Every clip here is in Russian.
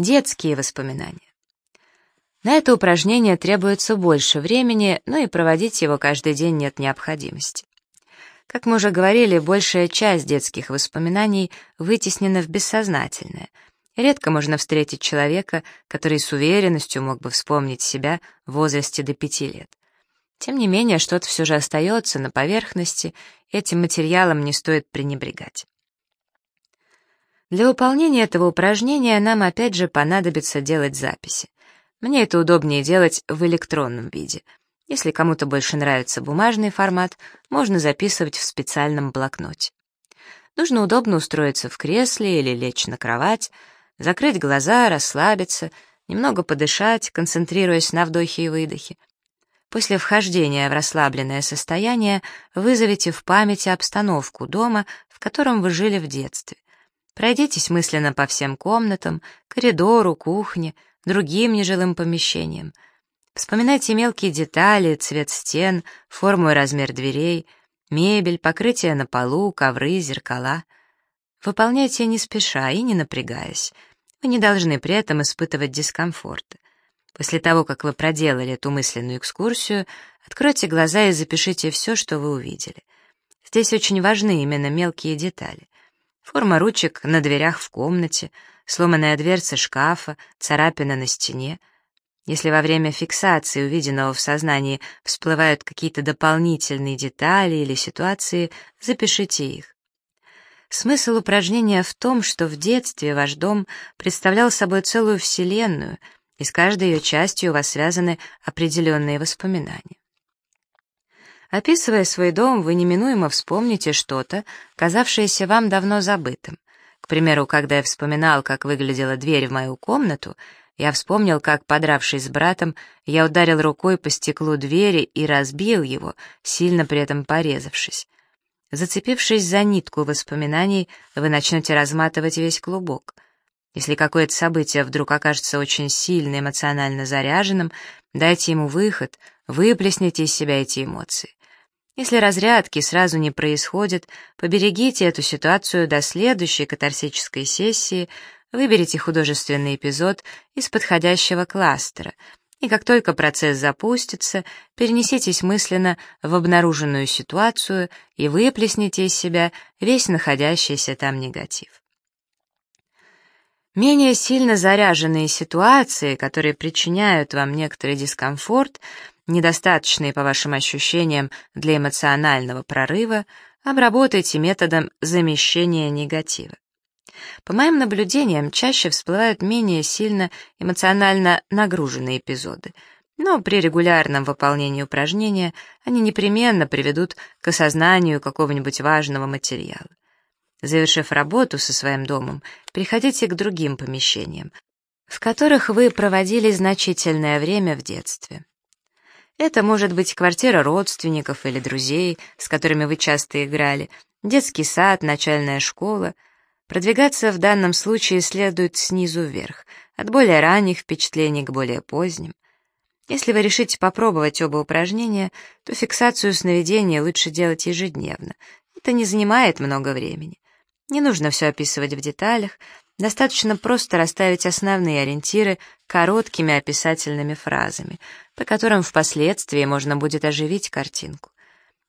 Детские воспоминания. На это упражнение требуется больше времени, но и проводить его каждый день нет необходимости. Как мы уже говорили, большая часть детских воспоминаний вытеснена в бессознательное. Редко можно встретить человека, который с уверенностью мог бы вспомнить себя в возрасте до пяти лет. Тем не менее, что-то все же остается на поверхности, и этим материалом не стоит пренебрегать. Для выполнения этого упражнения нам опять же понадобится делать записи. Мне это удобнее делать в электронном виде. Если кому-то больше нравится бумажный формат, можно записывать в специальном блокноте. Нужно удобно устроиться в кресле или лечь на кровать, закрыть глаза, расслабиться, немного подышать, концентрируясь на вдохе и выдохе. После вхождения в расслабленное состояние вызовите в памяти обстановку дома, в котором вы жили в детстве. Пройдитесь мысленно по всем комнатам, коридору, кухне, другим нежилым помещениям. Вспоминайте мелкие детали, цвет стен, форму и размер дверей, мебель, покрытие на полу, ковры, зеркала. Выполняйте не спеша и не напрягаясь. Вы не должны при этом испытывать дискомфорт. После того, как вы проделали эту мысленную экскурсию, откройте глаза и запишите все, что вы увидели. Здесь очень важны именно мелкие детали. Форма ручек на дверях в комнате — сломанная дверца шкафа, царапина на стене. Если во время фиксации увиденного в сознании всплывают какие-то дополнительные детали или ситуации, запишите их. Смысл упражнения в том, что в детстве ваш дом представлял собой целую вселенную, и с каждой ее частью у вас связаны определенные воспоминания. Описывая свой дом, вы неминуемо вспомните что-то, казавшееся вам давно забытым. К примеру, когда я вспоминал, как выглядела дверь в мою комнату, я вспомнил, как, подравшись с братом, я ударил рукой по стеклу двери и разбил его, сильно при этом порезавшись. Зацепившись за нитку воспоминаний, вы начнете разматывать весь клубок. Если какое-то событие вдруг окажется очень сильно эмоционально заряженным, дайте ему выход, выплесните из себя эти эмоции. Если разрядки сразу не происходит, поберегите эту ситуацию до следующей катарсической сессии, выберите художественный эпизод из подходящего кластера, и как только процесс запустится, перенеситесь мысленно в обнаруженную ситуацию и выплесните из себя весь находящийся там негатив. Менее сильно заряженные ситуации, которые причиняют вам некоторый дискомфорт, недостаточные по вашим ощущениям для эмоционального прорыва, обработайте методом замещения негатива. По моим наблюдениям, чаще всплывают менее сильно эмоционально нагруженные эпизоды, но при регулярном выполнении упражнения они непременно приведут к осознанию какого-нибудь важного материала. Завершив работу со своим домом, приходите к другим помещениям, в которых вы проводили значительное время в детстве. Это может быть квартира родственников или друзей, с которыми вы часто играли, детский сад, начальная школа. Продвигаться в данном случае следует снизу вверх, от более ранних впечатлений к более поздним. Если вы решите попробовать оба упражнения, то фиксацию сновидения лучше делать ежедневно. Это не занимает много времени. Не нужно все описывать в деталях, Достаточно просто расставить основные ориентиры короткими описательными фразами, по которым впоследствии можно будет оживить картинку.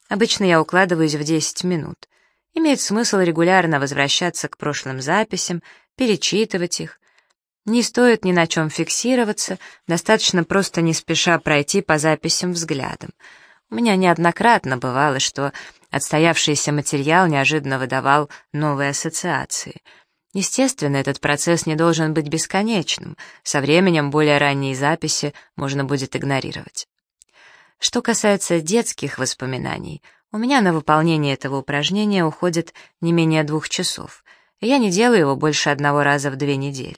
Обычно я укладываюсь в 10 минут. Имеет смысл регулярно возвращаться к прошлым записям, перечитывать их. Не стоит ни на чем фиксироваться, достаточно просто не спеша пройти по записям взглядом. У меня неоднократно бывало, что отстоявшийся материал неожиданно выдавал новые ассоциации — Естественно, этот процесс не должен быть бесконечным, со временем более ранние записи можно будет игнорировать. Что касается детских воспоминаний, у меня на выполнение этого упражнения уходит не менее двух часов, и я не делаю его больше одного раза в две недели.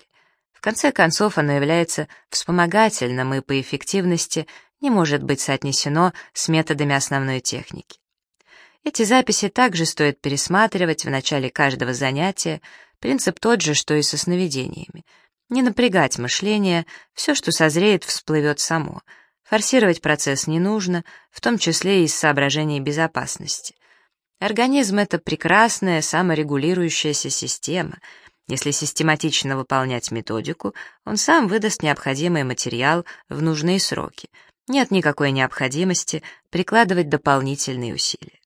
В конце концов, оно является вспомогательным и по эффективности не может быть соотнесено с методами основной техники. Эти записи также стоит пересматривать в начале каждого занятия, Принцип тот же, что и со сновидениями. Не напрягать мышление, все, что созреет, всплывет само. Форсировать процесс не нужно, в том числе и из соображений безопасности. Организм — это прекрасная саморегулирующаяся система. Если систематично выполнять методику, он сам выдаст необходимый материал в нужные сроки. Нет никакой необходимости прикладывать дополнительные усилия.